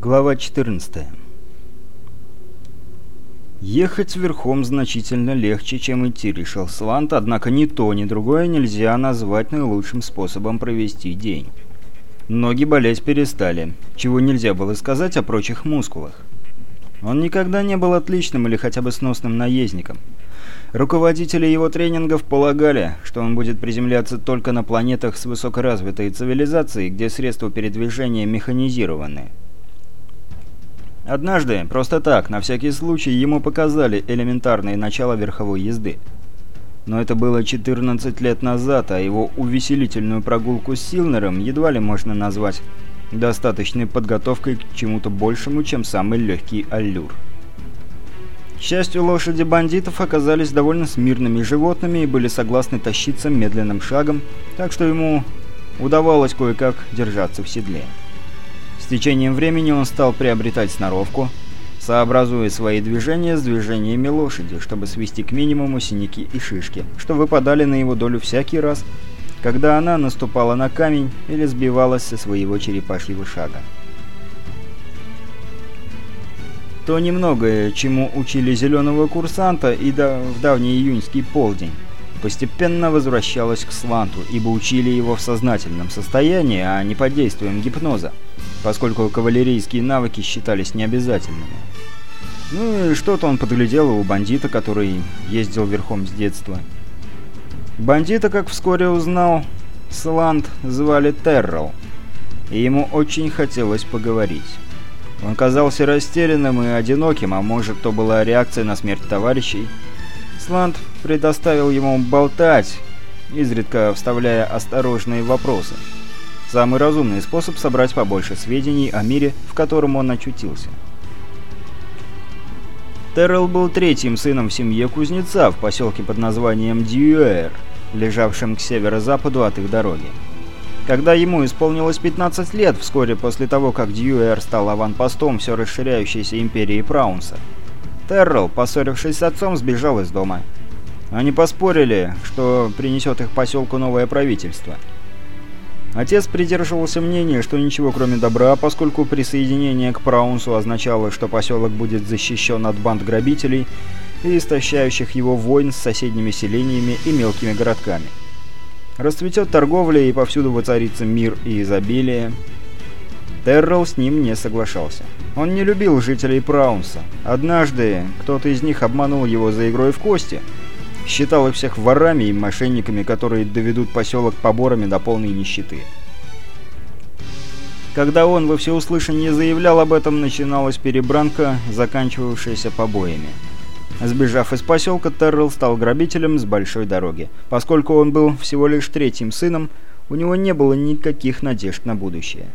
Глава 14 Ехать верхом значительно легче, чем идти, решил Слант, однако ни то, ни другое нельзя назвать наилучшим способом провести день. Ноги болеть перестали, чего нельзя было сказать о прочих мускулах. Он никогда не был отличным или хотя бы сносным наездником. Руководители его тренингов полагали, что он будет приземляться только на планетах с высокоразвитой цивилизацией, где средства передвижения механизированы. Однажды, просто так, на всякий случай, ему показали элементарные начала верховой езды. Но это было 14 лет назад, а его увеселительную прогулку с Силнером едва ли можно назвать достаточной подготовкой к чему-то большему, чем самый легкий аллюр. К счастью, лошади бандитов оказались довольно смирными животными и были согласны тащиться медленным шагом, так что ему удавалось кое-как держаться в седле. С течением времени он стал приобретать сноровку, сообразуя свои движения с движениями лошади, чтобы свести к минимуму синяки и шишки, что выпадали на его долю всякий раз, когда она наступала на камень или сбивалась со своего черепашьего шага. То немногое, чему учили зеленого курсанта и до, в давний июньский полдень, постепенно возвращалось к Сланту, ибо учили его в сознательном состоянии, а не под действием гипноза поскольку кавалерийские навыки считались необязательными. Ну и что-то он подглядел у бандита, который ездил верхом с детства. Бандита, как вскоре узнал, Сланд звали Террell, и ему очень хотелось поговорить. Он казался растерянным и одиноким, а может, то была реакция на смерть товарищей. Сланд предоставил ему болтать, изредка вставляя осторожные вопросы. Самый разумный способ собрать побольше сведений о мире, в котором он очутился. Террell был третьим сыном в семье кузнеца в поселке под названием Дьюэр, лежавшем к северо-западу от их дороги. Когда ему исполнилось 15 лет, вскоре после того, как Дьюэр стал аванпостом все расширяющейся империи Праунса, Террell, поссорившись с отцом, сбежал из дома. Они поспорили, что принесет их поселку новое правительство – Отец придерживался мнения, что ничего кроме добра, поскольку присоединение к Праунсу означало, что поселок будет защищен от банд грабителей и истощающих его войн с соседними селениями и мелкими городками. Расцветет торговля и повсюду воцарится мир и изобилие. Террелл с ним не соглашался. Он не любил жителей Праунса. Однажды кто-то из них обманул его за игрой в кости – Считал их всех ворами и мошенниками, которые доведут поселок поборами до полной нищеты. Когда он во всеуслышание заявлял об этом, начиналась перебранка, заканчивавшаяся побоями. Сбежав из поселка, Террелл стал грабителем с большой дороги. Поскольку он был всего лишь третьим сыном, у него не было никаких надежд на будущее.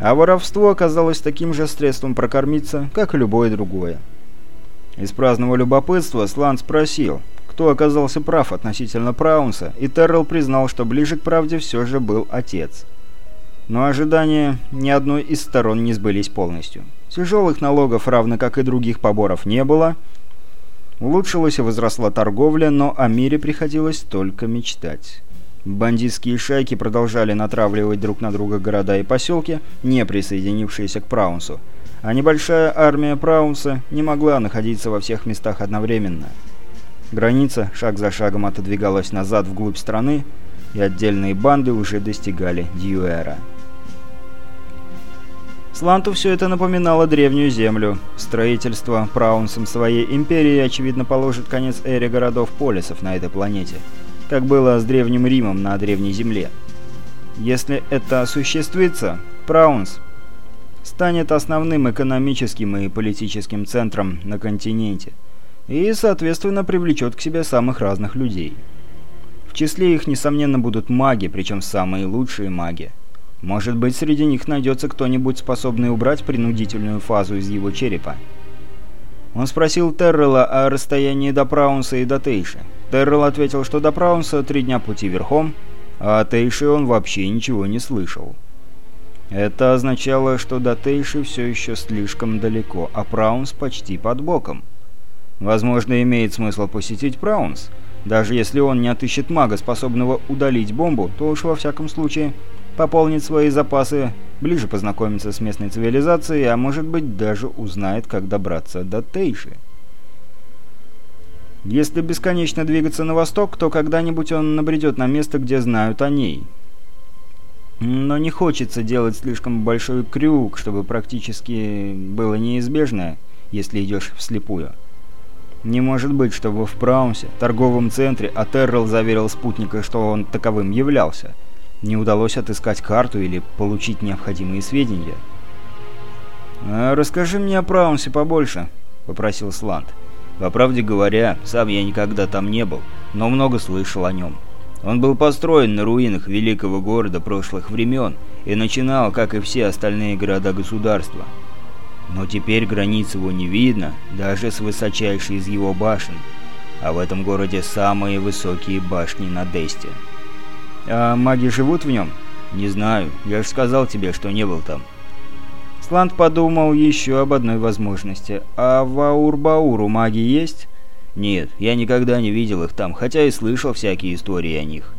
А воровство оказалось таким же средством прокормиться, как и любое другое. Из праздного любопытства Слан спросил, кто оказался прав относительно Праунса, и Террell признал, что ближе к правде все же был отец. Но ожидания ни одной из сторон не сбылись полностью. Тяжелых налогов, равно как и других поборов, не было. Улучшилась и возросла торговля, но о мире приходилось только мечтать. Бандитские шайки продолжали натравливать друг на друга города и поселки, не присоединившиеся к Праунсу а небольшая армия Праунса не могла находиться во всех местах одновременно. Граница шаг за шагом отодвигалась назад вглубь страны, и отдельные банды уже достигали Дьюэра. Сланту все это напоминало древнюю землю. Строительство Праунсом своей империи, очевидно, положит конец эре городов-полисов на этой планете, как было с Древним Римом на Древней Земле. Если это осуществится, Праунс станет основным экономическим и политическим центром на континенте и, соответственно, привлечет к себе самых разных людей. В числе их, несомненно, будут маги, причем самые лучшие маги. Может быть, среди них найдется кто-нибудь, способный убрать принудительную фазу из его черепа. Он спросил Террелла о расстоянии до Праунса и до Тейши. Террелл ответил, что до Праунса три дня пути верхом, а о Тейше он вообще ничего не слышал. Это означало, что до Тейши все еще слишком далеко, а Праунс почти под боком. Возможно, имеет смысл посетить Праунс. Даже если он не отыщет мага, способного удалить бомбу, то уж во всяком случае пополнит свои запасы ближе познакомится с местной цивилизацией, а может быть даже узнает, как добраться до Тейши. Если бесконечно двигаться на восток, то когда-нибудь он набредет на место, где знают о ней. Но не хочется делать слишком большой крюк, чтобы практически было неизбежно, если идешь вслепую. Не может быть, чтобы в Праунсе, торговом центре, Атеррел заверил спутника, что он таковым являлся. Не удалось отыскать карту или получить необходимые сведения. «А «Расскажи мне о Праунсе побольше», — попросил Сланд. «По правде говоря, сам я никогда там не был, но много слышал о нем. Он был построен на руинах великого города прошлых времен и начинал, как и все остальные города-государства. Но теперь границ его не видно, даже с высочайшей из его башен. А в этом городе самые высокие башни на Десте. А маги живут в нем? Не знаю, я же сказал тебе, что не был там. Сланд подумал еще об одной возможности. А в Аурбауру маги есть? Нет, я никогда не видел их там, хотя и слышал всякие истории о них.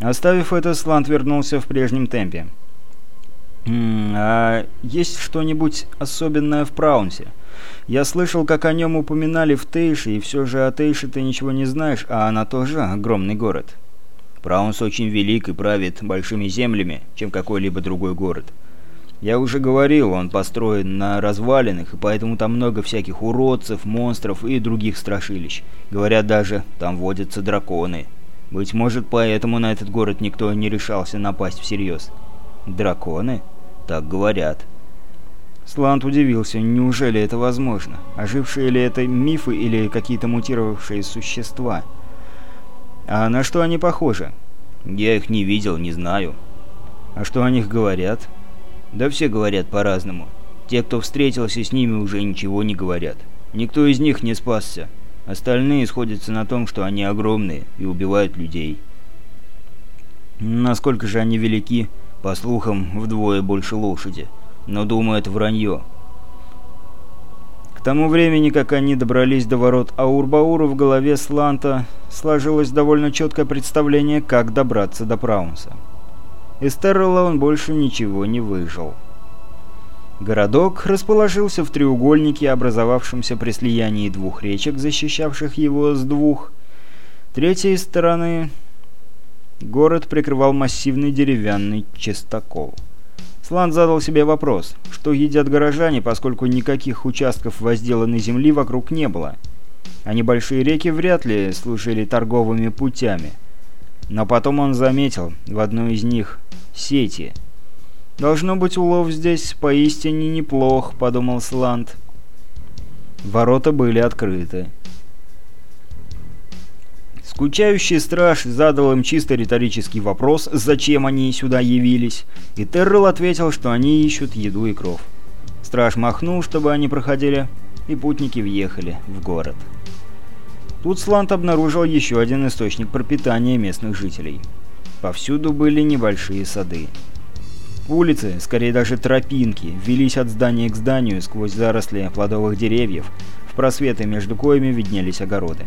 Оставив это, Сланд вернулся в прежнем темпе. «А есть что-нибудь особенное в Праунсе? Я слышал, как о нем упоминали в Тейше, и все же о Тейше ты ничего не знаешь, а она тоже огромный город». «Праунс очень велик и правит большими землями, чем какой-либо другой город. Я уже говорил, он построен на развалинах, и поэтому там много всяких уродцев, монстров и других страшилищ. Говорят даже, там водятся драконы. Быть может, поэтому на этот город никто не решался напасть всерьез». «Драконы?» Так говорят. Слант удивился, неужели это возможно? Ожившие ли это мифы или какие-то мутировавшие существа? А на что они похожи? Я их не видел, не знаю. А что о них говорят? Да все говорят по-разному. Те, кто встретился с ними, уже ничего не говорят. Никто из них не спасся. Остальные сходятся на том, что они огромные и убивают людей. Насколько же они велики? По слухам, вдвое больше лошади. Но думаю, это вранье. К тому времени, как они добрались до ворот Аурбаура, в голове Сланта сложилось довольно четкое представление, как добраться до Праунса. Из Террелла он больше ничего не выжил. Городок расположился в треугольнике, образовавшемся при слиянии двух речек, защищавших его с двух. Третьей стороны Город прикрывал массивный деревянный чистокол. Слан задал себе вопрос, что едят горожане, поскольку никаких участков возделанной земли вокруг не было. А небольшие реки вряд ли служили торговыми путями. Но потом он заметил в одной из них сети. «Должно быть, улов здесь поистине неплох», — подумал Сланд. Ворота были открыты. Скучающий страж задал им чисто риторический вопрос, зачем они сюда явились, и Террell ответил, что они ищут еду и кров. Страж махнул, чтобы они проходили, и путники въехали в город. Тут Слант обнаружил еще один источник пропитания местных жителей. Повсюду были небольшие сады. Улицы, скорее даже тропинки, велись от здания к зданию сквозь заросли плодовых деревьев, в просветы между коями виднелись огороды.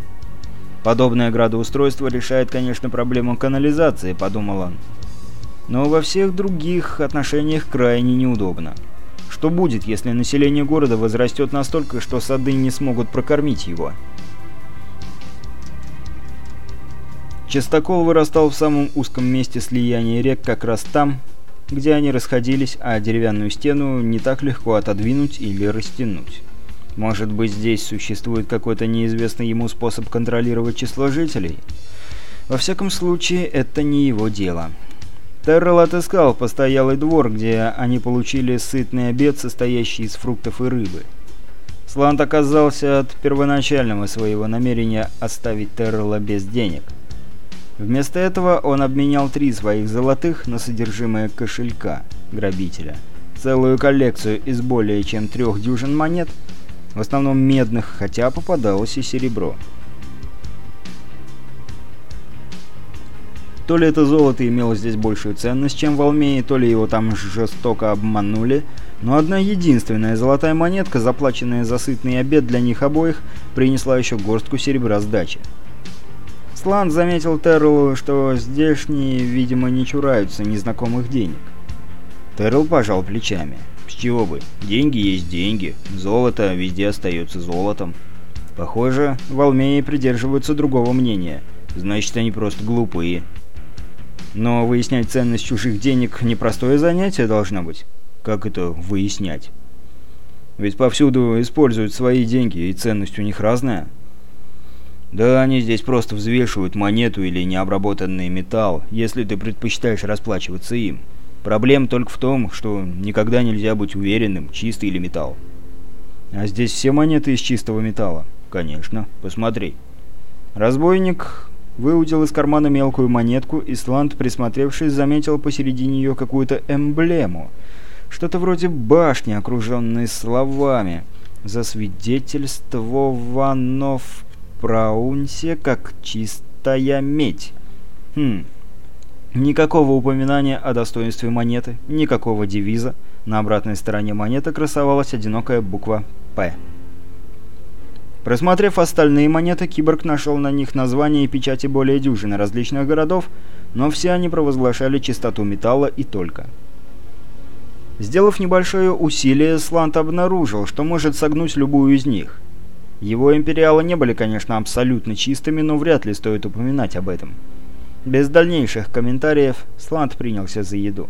Подобное градоустройство решает, конечно, проблему канализации, подумал он. Но во всех других отношениях крайне неудобно. Что будет, если население города возрастет настолько, что сады не смогут прокормить его? Частокол вырастал в самом узком месте слияния рек, как раз там, где они расходились, а деревянную стену не так легко отодвинуть или растянуть. Может быть, здесь существует какой-то неизвестный ему способ контролировать число жителей? Во всяком случае, это не его дело. Террell отыскал постоялый двор, где они получили сытный обед, состоящий из фруктов и рыбы. Слант оказался от первоначального своего намерения оставить Террелла без денег. Вместо этого он обменял три своих золотых на содержимое кошелька грабителя. Целую коллекцию из более чем трех дюжин монет – в основном медных, хотя попадалось и серебро. То ли это золото имело здесь большую ценность, чем в Алмее, то ли его там жестоко обманули, но одна единственная золотая монетка, заплаченная за сытный обед для них обоих, принесла еще горстку серебра сдачи. Слан заметил Террелу, что здешние, видимо, не чураются незнакомых денег. Террell пожал плечами. С чего бы? Деньги есть деньги. Золото везде остается золотом. Похоже, в Алмее придерживаются другого мнения. Значит, они просто глупые. Но выяснять ценность чужих денег – непростое занятие должно быть. Как это выяснять? Ведь повсюду используют свои деньги, и ценность у них разная. Да, они здесь просто взвешивают монету или необработанный металл, если ты предпочитаешь расплачиваться им. Проблема только в том, что никогда нельзя быть уверенным, чистый или металл. А здесь все монеты из чистого металла. Конечно, посмотри. Разбойник выудил из кармана мелкую монетку, и Сланд, присмотревшись, заметил посередине ее какую-то эмблему. Что-то вроде башни, окруженной словами. Засвидетельствовано в Праунсе как чистая медь. Хм. Никакого упоминания о достоинстве монеты, никакого девиза. На обратной стороне монеты красовалась одинокая буква «П». Просмотрев остальные монеты, киборг нашел на них названия и печати более дюжины различных городов, но все они провозглашали чистоту металла и только. Сделав небольшое усилие, Слант обнаружил, что может согнуть любую из них. Его империалы не были, конечно, абсолютно чистыми, но вряд ли стоит упоминать об этом. Без дальнейших комментариев, Слант принялся за еду.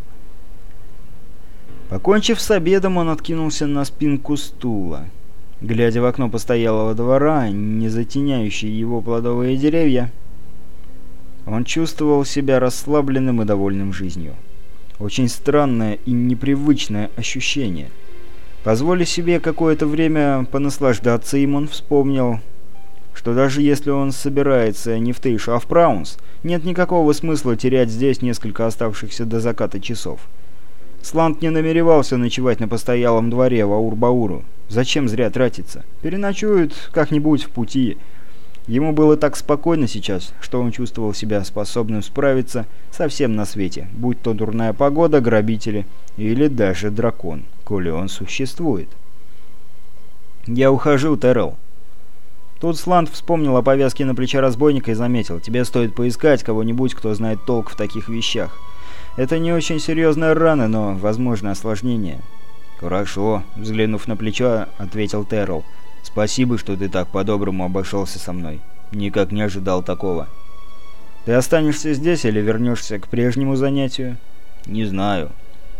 Покончив с обедом, он откинулся на спинку стула. Глядя в окно постоялого двора, не затеняющие его плодовые деревья, он чувствовал себя расслабленным и довольным жизнью. Очень странное и непривычное ощущение. Позволив себе какое-то время понаслаждаться им, он вспомнил, что даже если он собирается не в Тейшу, а в Праунс, нет никакого смысла терять здесь несколько оставшихся до заката часов. Слант не намеревался ночевать на постоялом дворе в Аурбауру. Зачем зря тратиться? Переночуют как-нибудь в пути. Ему было так спокойно сейчас, что он чувствовал себя способным справиться со всем на свете, будь то дурная погода, грабители или даже дракон, коли он существует. «Я ухожу, Террell». Тут Сланд вспомнил о повязке на плече разбойника и заметил, «Тебе стоит поискать кого-нибудь, кто знает толк в таких вещах. Это не очень серьезная рана, но, возможно, осложнение». «Хорошо», — взглянув на плечо, ответил Террell. «Спасибо, что ты так по-доброму обошелся со мной. Никак не ожидал такого». «Ты останешься здесь или вернешься к прежнему занятию?» «Не знаю.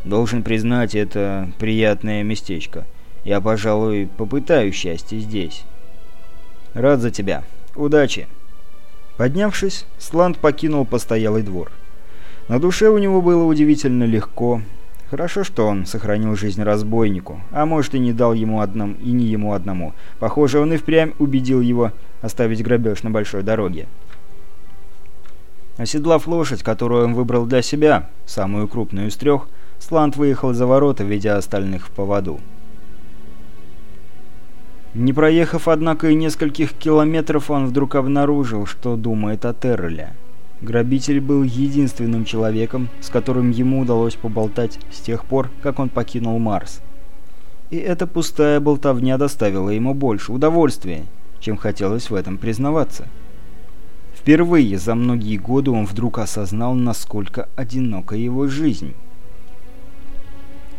Должен признать, это приятное местечко. Я, пожалуй, попытаю счастье здесь». «Рад за тебя. Удачи!» Поднявшись, Сланд покинул постоялый двор. На душе у него было удивительно легко. Хорошо, что он сохранил жизнь разбойнику, а может и не дал ему одному, и не ему одному. Похоже, он и впрямь убедил его оставить грабеж на большой дороге. Оседлав лошадь, которую он выбрал для себя, самую крупную из трех, Сланд выехал за ворота, ведя остальных в поводу. Не проехав, однако, и нескольких километров, он вдруг обнаружил, что думает о Терреле. Грабитель был единственным человеком, с которым ему удалось поболтать с тех пор, как он покинул Марс. И эта пустая болтовня доставила ему больше удовольствия, чем хотелось в этом признаваться. Впервые за многие годы он вдруг осознал, насколько одинока его жизнь.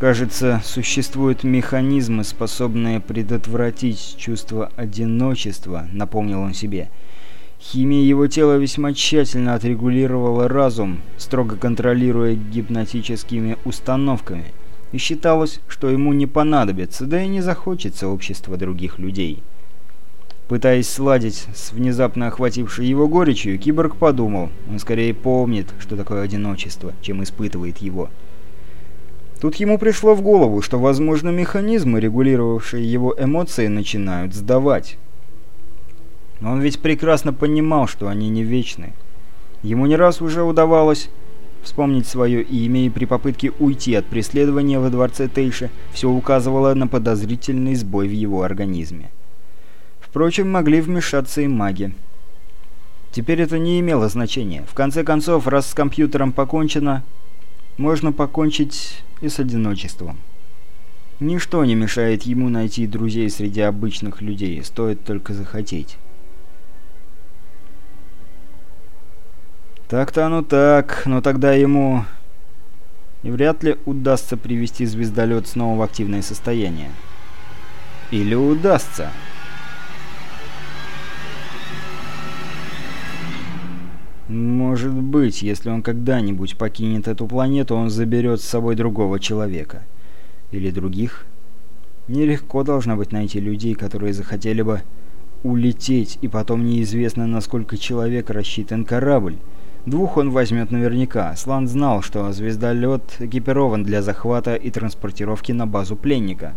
Кажется, существуют механизмы, способные предотвратить чувство одиночества, напомнил он себе, — Химия его тела весьма тщательно отрегулировала разум, строго контролируя гипнотическими установками, и считалось, что ему не понадобится, да и не захочется общества других людей. Пытаясь сладить с внезапно охватившей его горечью, киборг подумал, он скорее помнит, что такое одиночество, чем испытывает его. Тут ему пришло в голову, что, возможно, механизмы, регулировавшие его эмоции, начинают сдавать. Он ведь прекрасно понимал, что они не вечны. Ему не раз уже удавалось вспомнить свое имя, и при попытке уйти от преследования во дворце Тейша все указывало на подозрительный сбой в его организме. Впрочем, могли вмешаться и маги. Теперь это не имело значения. В конце концов, раз с компьютером покончено, можно покончить и с одиночеством. Ничто не мешает ему найти друзей среди обычных людей, стоит только захотеть. Так-то оно так, но тогда ему... и вряд ли удастся привести звездолет снова в активное состояние. Или удастся. Может быть, если он когда-нибудь покинет эту планету, он заберет с собой другого человека. Или других. Нелегко должно быть найти людей, которые захотели бы улететь, и потом неизвестно, насколько человек рассчитан корабль. Двух он возьмет наверняка. Слан знал, что звездолет экипирован для захвата и транспортировки на базу пленника.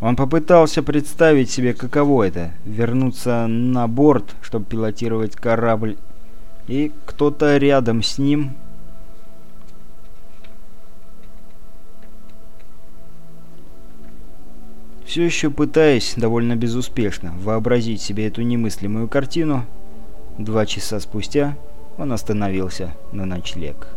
Он попытался представить себе, каково это — вернуться на борт, чтобы пилотировать корабль, и кто-то рядом с ним... Все еще пытаясь, довольно безуспешно, вообразить себе эту немыслимую картину, Два часа спустя он остановился на ночлег.